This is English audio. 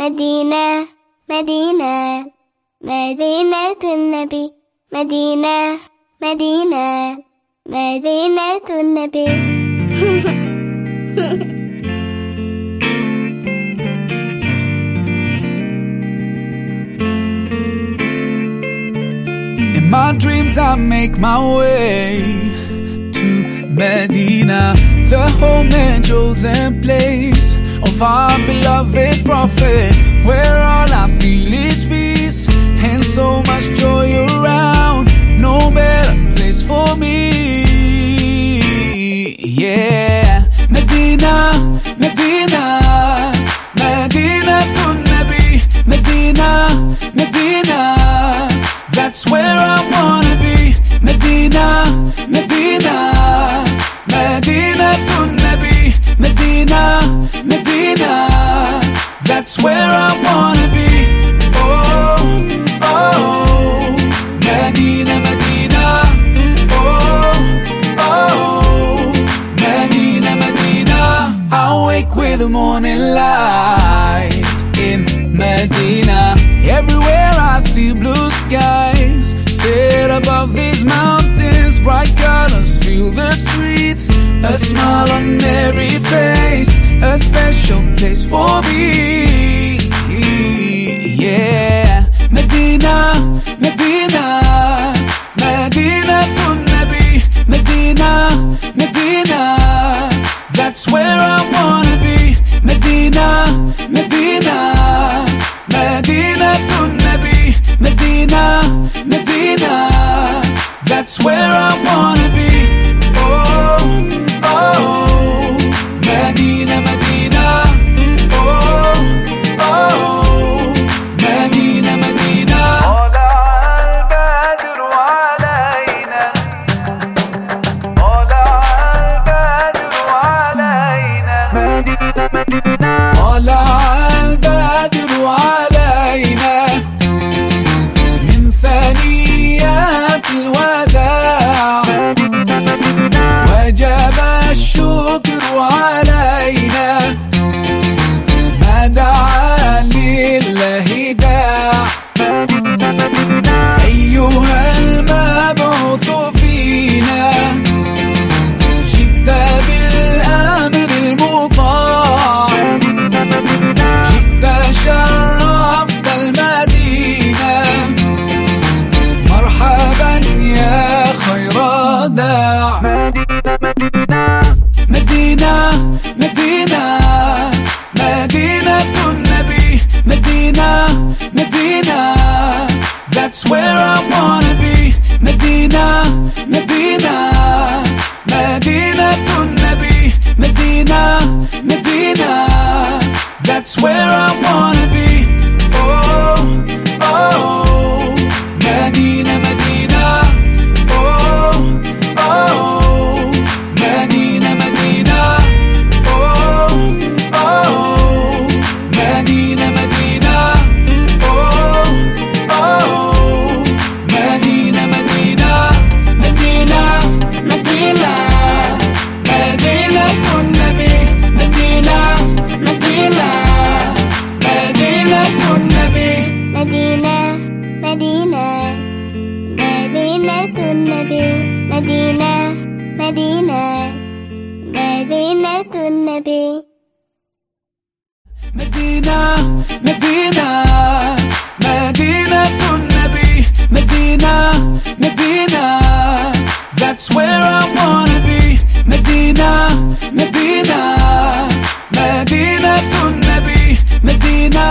مدينة مدينة مدينة النبي مدينة مدينة مدينة النبي In my dreams, I make my way to Medina, the of beloved Prophet, where all I feel is peace and so much joy around. No better place for me. Yeah, That's where I wanna be. Oh, oh, Medina, Medina. Oh, oh, Medina, Medina. I wake with the morning light in Medina. Everywhere I see blue skies, set above these mountains, bright colors fill the streets. A smile on every face, a special place for me. Where I Bye. Medina, Medina, Medina. مدينة مدينة النبي. مدينة مدينة مدينة النبي. مدينة مدينة That's where I wanna be. مدينة مدينة مدينة النبي. مدينة